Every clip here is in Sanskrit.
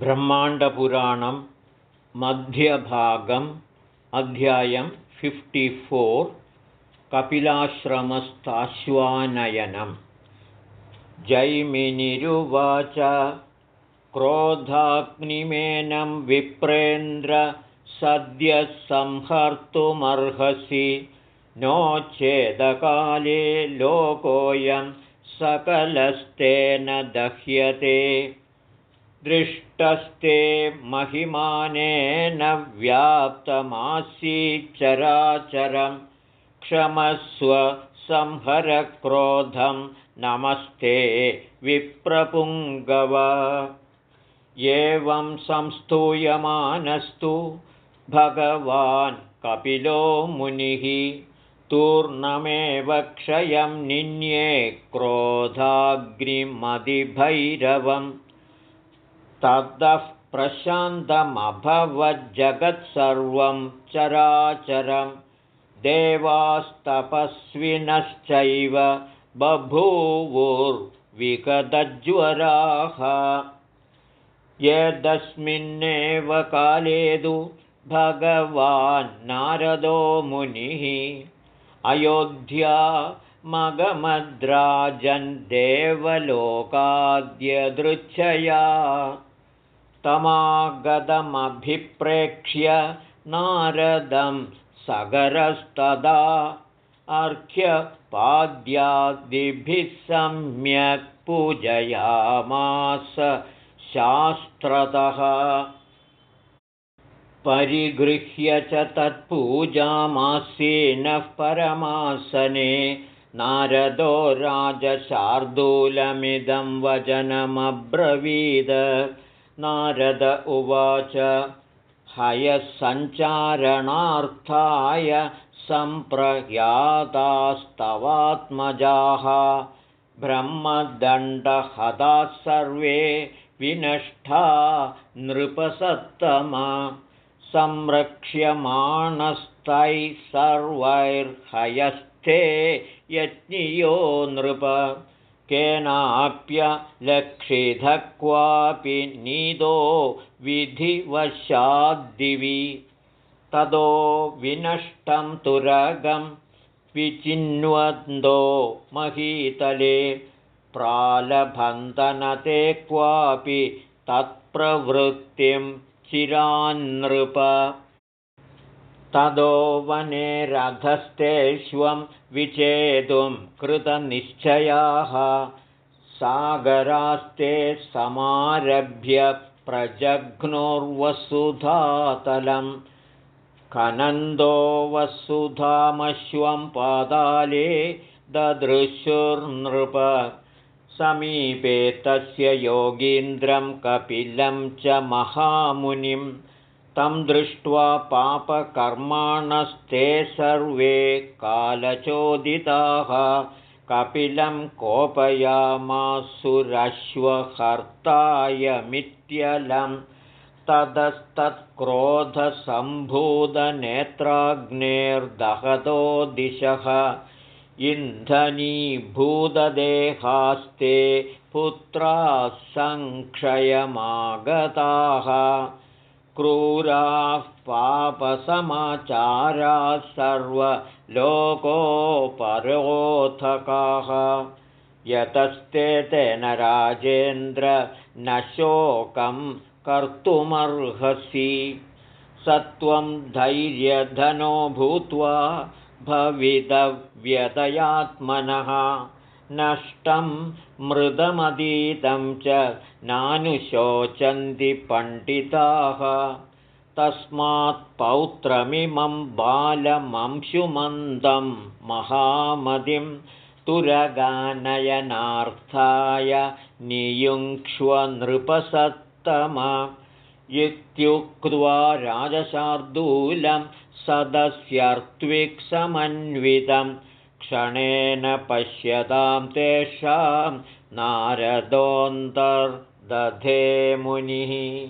ब्रह्माण्डपुराणं मध्यभागम् अध्यायं फिफ्टिफोर् कपिलाश्रमस्थाश्वानयनं जैमिनिरुवाच क्रोधाग्निमेनं विप्रेन्द्र सद्यः संहर्तुमर्हसि नो चेदकाले लोकोऽयं सकलस्तेन दह्यते दृष्टस्ते महिमानेन व्याप्तमासीच्चराचरं क्षमस्व संहरक्रोधं नमस्ते विप्रपुङ्गव। एवं संस्तूयमानस्तु भगवान् कपिलो मुनिः तूर्णमेव क्षयं निन्ये क्रोधाग्निमदिभैरवम् ततः प्रशान्तमभवज्जगत्सर्वं चराचरं। देवास्तपस्विनश्चैव बभूवुर्विगतज्वराः यदस्मिन्नेव काले तु भगवान् नारदो मुनिः। अयोध्या मगमद्राजन् देवलोकाद्यदृच्छया तमागतमभिप्रेक्ष्य नारदं सगरस्तदा अर्घ्यपाद्यादिभिः सम्यक् पूजयामास शास्त्रतः। परिगृह्य च तत्पूजामासीनः परमासने नारदो राजशार्दूलमिदं वचनमब्रवीद नारद उवाच। हयसञ्चारणार्थाय सम्प्रयातास्तवात्मजाः ब्रह्मदण्डहताः सर्वे नृपसत्तम। संरक्ष्यमाणस्तैः सर्वैर्हयस्थे यज्ञियो नृप केनाप्यलक्षिधः क्वापि नीदो विधिवशाद्दिवि। ततो विनष्टं तुरगं विचिन्वन्दो महीतले। प्रालभन्तनते क्वापि तत्प्रवृत्तिं चिरान्नृप तदो वने रथस्तेष्वं विचेतुं कृतनिश्चयाः। सागरास्ते समारभ्य प्रजघ्नोर्वसुधातलं। कनन्दो वसुधामश्वं पादाले ददृशुर्नृप। समीपे तस्य योगीन्द्रं कपिलं च महामुनिम् तं दृष्ट्वा पापकर्माणस्ते सर्वे कालचोदिताः। कपिलं कोपयामासुरश्वहर्तायमित्यलं ततस्तत्क्रोधसम्भूतनेत्राग्नेर्दहतो दिशः। इन्धनीभूतदेहास्ते पुत्राः सङ्क्षयमागताः क्रूराः पापसमाचाराः सर्वलोकोपरोधकाः। यतस्ते तेन राजेन्द्र न शोकं कर्तुमर्हसि। सत्वं धैर्यधनो भूत्वा भवितव्यतयात्मनः नष्टं मृदमतीतं च नानुशोचन्ति पण्डिताः। तस्मात् पौत्रमिमं बालमंशुमन्दं महामतिं तुरगानयनार्थाय नियुङ्क्ष्वनृपसत्तम इत्युक्त्वा राजशार्दूलं सदस्यर्त्विक्समन्वितं क्षणेन पश्यतां तेषां नारदोऽन्तर्दधे मुनिः।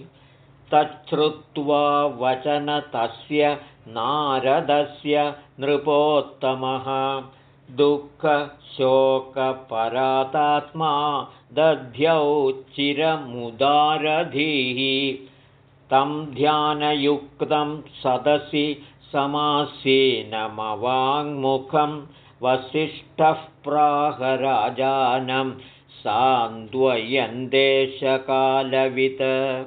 तच्छ्रुत्वा वचन तस्य नारदस्य नृपोत्तमः। दुःखशोकपरातात्मा दध्यौ चिरमुदारधीः। तं ध्यानयुक्तं सदसि समासीनमवाङ्मुखं वसिष्ठः प्राहराजानं सान्द्वयन्देशकालवित्।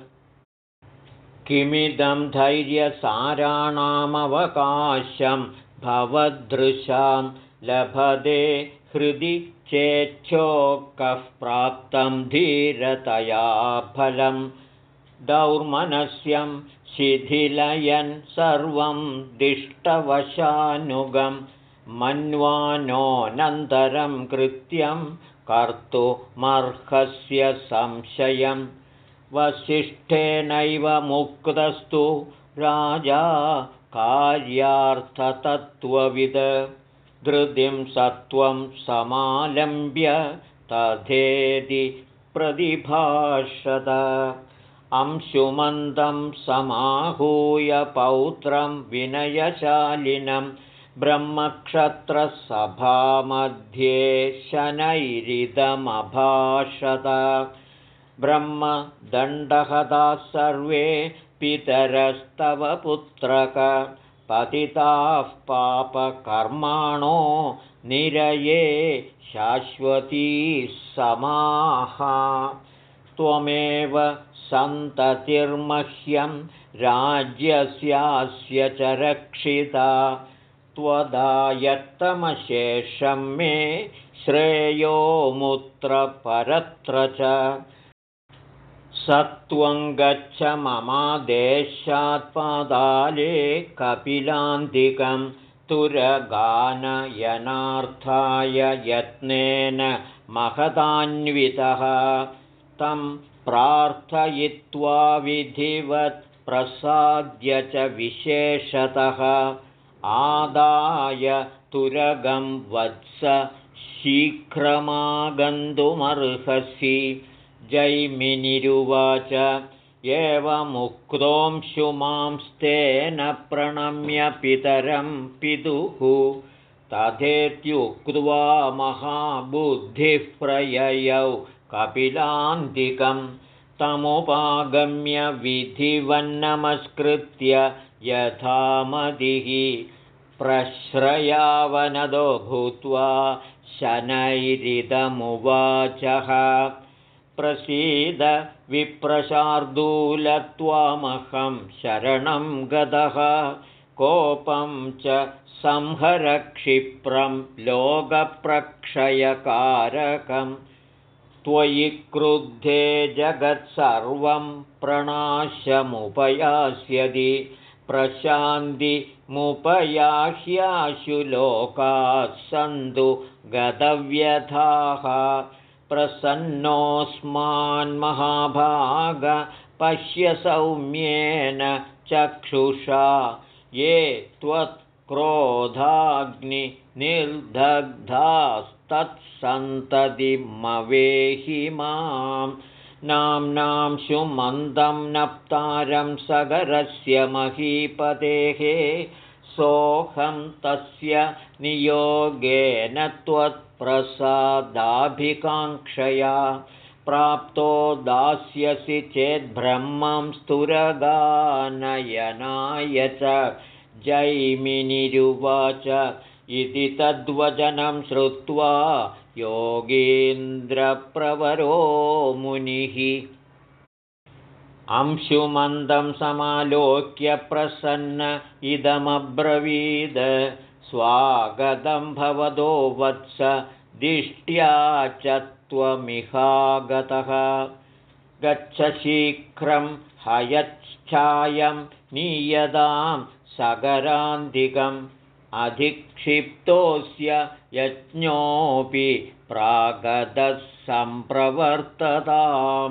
किमिदं धैर्यसाराणामवकाशं भवदृशां लभते हृदि चेच्छोकः प्राप्तं धीरतया फलं। दौर्मनस्यं शिथिलयन् सर्वं दिष्टवशानुगं मन्वानोऽनन्तरं कृत्यं कर्तुमर्हस्य संशयम् वसिष्ठेनैव मुक्तस्तु राजा कार्यार्थतत्त्वविद। धृतिं सत्त्वं समालम्ब्य तथेति प्रतिभाषत। अंशुमन्दं समाहूय पौत्रं विनयशालिनं ब्रह्मक्षत्रसभामध्ये शनैरिदमभाषत। ब्रह्मदण्डहदाः सर्वे पितरस्तव पुत्रक। पतिताः पापकर्माणो निरये शाश्वती समाः। त्वमेव सन्ततिर्मह्यं राज्यस्यास्य च रक्षिता त्वदायत्तमशेषं मे श्रेयोमुत्रपरत्र च। सत्वं गच्छ ममादेशात्पादाले कपिलान्तिकं तुरगानयनार्थाय यत्नेन महदान्वितः। तं प्रार्थयित्वा विधिवत् प्रसाद्य च विशेषतः आदाय तुरगं वत्स शीघ्रमागन्तुमर्हसि जैमिनिरुवाच एवमुक्तोऽंशुमांस्तेन प्रणम्य पितरं पितुः तथेत्युक्त्वा महाबुद्धिः प्रययौ कपिलान्तिकं तमुपागम्य विधिवन्नमस्कृत्य यथामतिः प्रश्रयावनदो भूत्वा शनैरिदमुवाचः। प्रसीद विप्रशार्दूलत्वामहं शरणं गतः कोपं च संहरक्षिप्रं लोकप्रक्षयकारकं। त्वयि क्रुद्धे जगत्सर्वं प्रणाशमुपयास्यति प्रशान्तिमुपयाह्याशु लोकाः सन्तु गतव्यथाः। प्रसन्नोऽस्मान्महाभाग पश्य सौम्येन चक्षुषा। ये त्वत्क्रोधाग्निर्दग्धास्तत्सन्ततिमवेहि मां नाम्नां सुमन्दं नप्तारं सगरस्य महीपतेः सोऽहं तस्य नियोगेन त्वत् प्रसादाभिकाङ्क्षया प्राप्तो दास्यसि चेद्ब्रह्मं स्तुरगानयनाय च जैमिनिरुवाच इति तद्वचनं श्रुत्वा योगीन्द्रप्रवरो मुनिः। अंशुमन्दं समालोक्य प्रसन्न इदमब्रवीद। स्वागतं भवदो वत्स दिष्ट्या च त्वमिहागतः। गच्छ शीघ्रं हयच्छायं नीयतां सगरान्तिकम् अधिक्षिप्तोऽस्य यज्ञोऽपि प्रागदः सम्प्रवर्ततां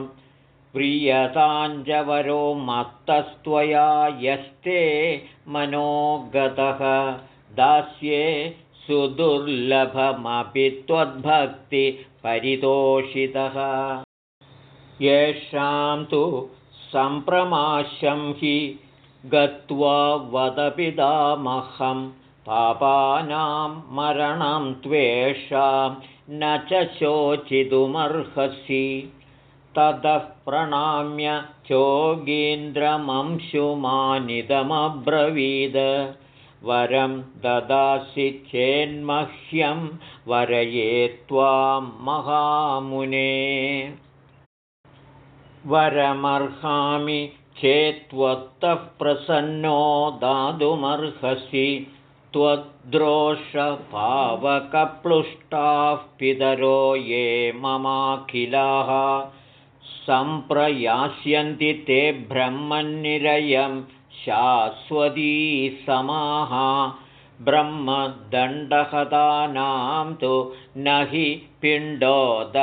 प्रियताञ्जवरो मत्तस्त्वया यस्ते मनोगतः। दास्ये सुदुर्लभमपि त्वद्भक्तिपरितोषितः येषां तु सम्प्रमाशं हि गत्वा वदपिदामहं पापानां मरणं त्वेषां न च शोचितुमर्हसि। ततः प्रणाम्य चोगीन्द्रमंशुमानिदमब्रवीद। वरं ददासि चेन्मह्यं वरये त्वां महामुने। वरमर्हामि चेत्त्वत्तः प्रसन्नो दातुमर्हसि त्वद्रोषपावकप्लुष्टाः पितरो ये ममाखिलाः सम्प्रयास्यन्ति ते ब्रह्मन्निरयं शाश्वती समाः ब्रह्मदण्डहतानां तु न हि पिण्डोदकक्रियाः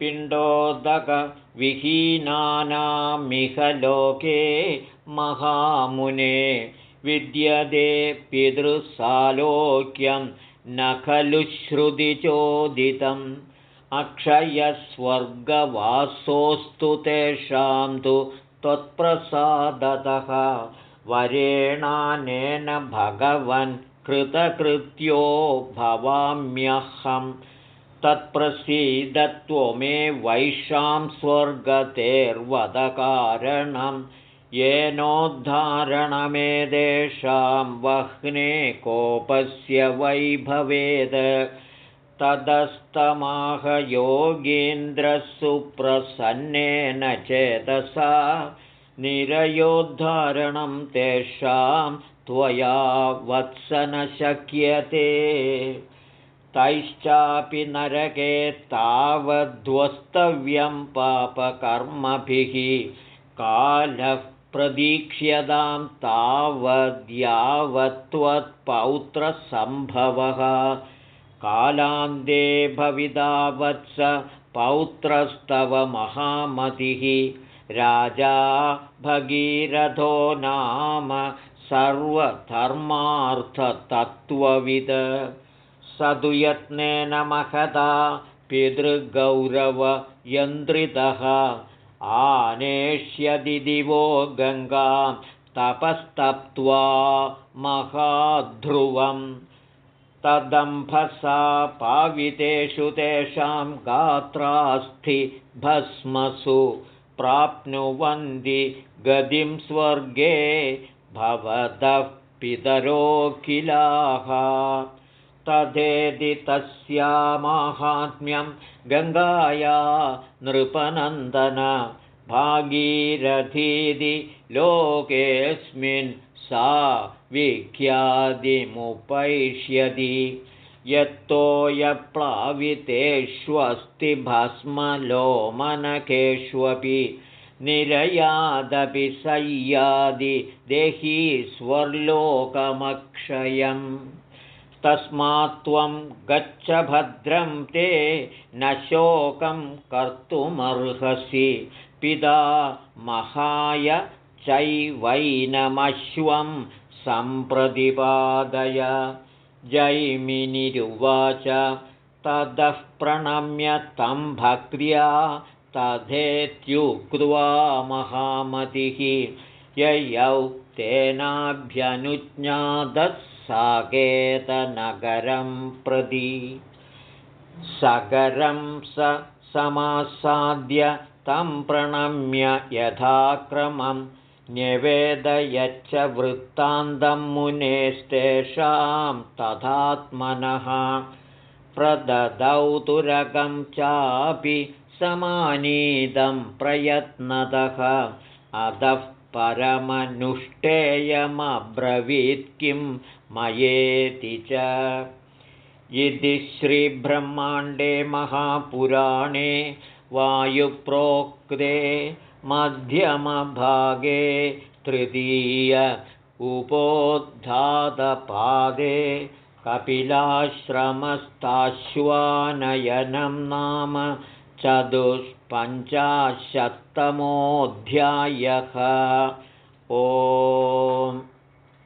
पिण्डोदकविहीनानामिह लोके महामुने विद्यते पितृसालोक्यं न खलु श्रुतिचोदितम् अक्षयस्वर्गवासोऽस्तु तेषां तु त्वत्प्रसादतः। वरेणानेन भगवन् कृतकृत्यो भवाम्यहं तत्प्रसीदत्वमे वैशां स्वर्गतेर्वदकारणं येनोद्धारणमेतेषां वह्ने कोपस्य वैभवेद। तदस्तमाह योगीन्द्रसुप्रसन्नेन चेतसा निरयोद्धारणं तेषां त्वया वत्स न शक्यते तैश्चापि नरके तावद्वस्तव्यं पापकर्मभिः कालः प्रदीक्ष्यतां तावद्यावत्त्वत्पौत्रसम्भवः। कालान्ते भविता वत्स पौत्रस्तव महामतिः। राजा भगीरथो नाम सर्वधर्मार्थतत्त्वविद। स तु यत्नेन महता पितृगौरवयन्त्रितः आनेष्यदि दिवो गङ्गां तपस्तप्त्वा महाध्रुवम्। तदम्भसा पावितेषु तेषां गात्रास्थि भस्मसु। प्राप्नुवन्ति गतिं स्वर्गे भवतः पितरोऽखिलाः तथेति तस्या माहात्म्यं गङ्गाया नृपनन्दन भागीरथीति लोकेऽस्मिन् सा विख्यातिमुपैष्यति। यत्तोयप्लावितेष्वस्ति भस्मलोमनकेष्वपि निरयादपि सय्यादि देही स्वर्लोकमक्षयम् तस्मात् त्वं गच्छ भद्रं ते न शोकं कर्तुमर्हसि। पिता महाय चैवैनमश्वं सम्प्रतिपादय। जैमिनिरुवाच ततः प्रणम्य तं भक्र्या तथेत्युक्त्वा महामतिः। ययौ तेनाभ्यनुज्ञातः साकेतनगरं प्रति। सगरं स समासाद्य तं प्रणम्य यथाक्रमं। न्यवेदयच्च वृत्तान्तं मुनेस्तेषां तथात्मनः। प्रददौ तुरगं चापि समानीतं प्रयत्नतः। अधः परमनुष्ठेयमब्रवीत् किं मयेति च। इति श्रीब्रह्माण्डे महापुराणे वायुप्रोक्ते मध्यमभागे तृतीय उपोद्धातपादे कपिलाश्रमस्ताश्वानयनं नाम चतुष्पञ्चाशत्तमोऽध्यायः। ओ